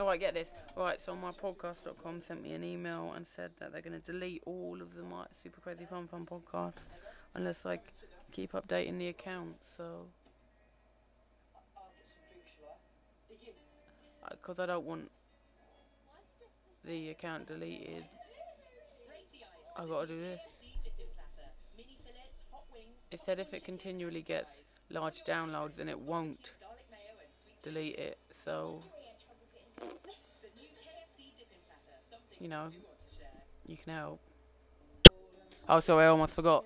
Oh, I get this. Right, so my podcast.com sent me an email and said that they're going to delete all of the my Super Crazy Fun Fun podcasts unless I keep updating the account. So, uh, because I don't want the account deleted, I got to do this. It said if it continually gets large downloads, then it won't delete it. So, you know, you can help. Oh, sorry, I almost forgot.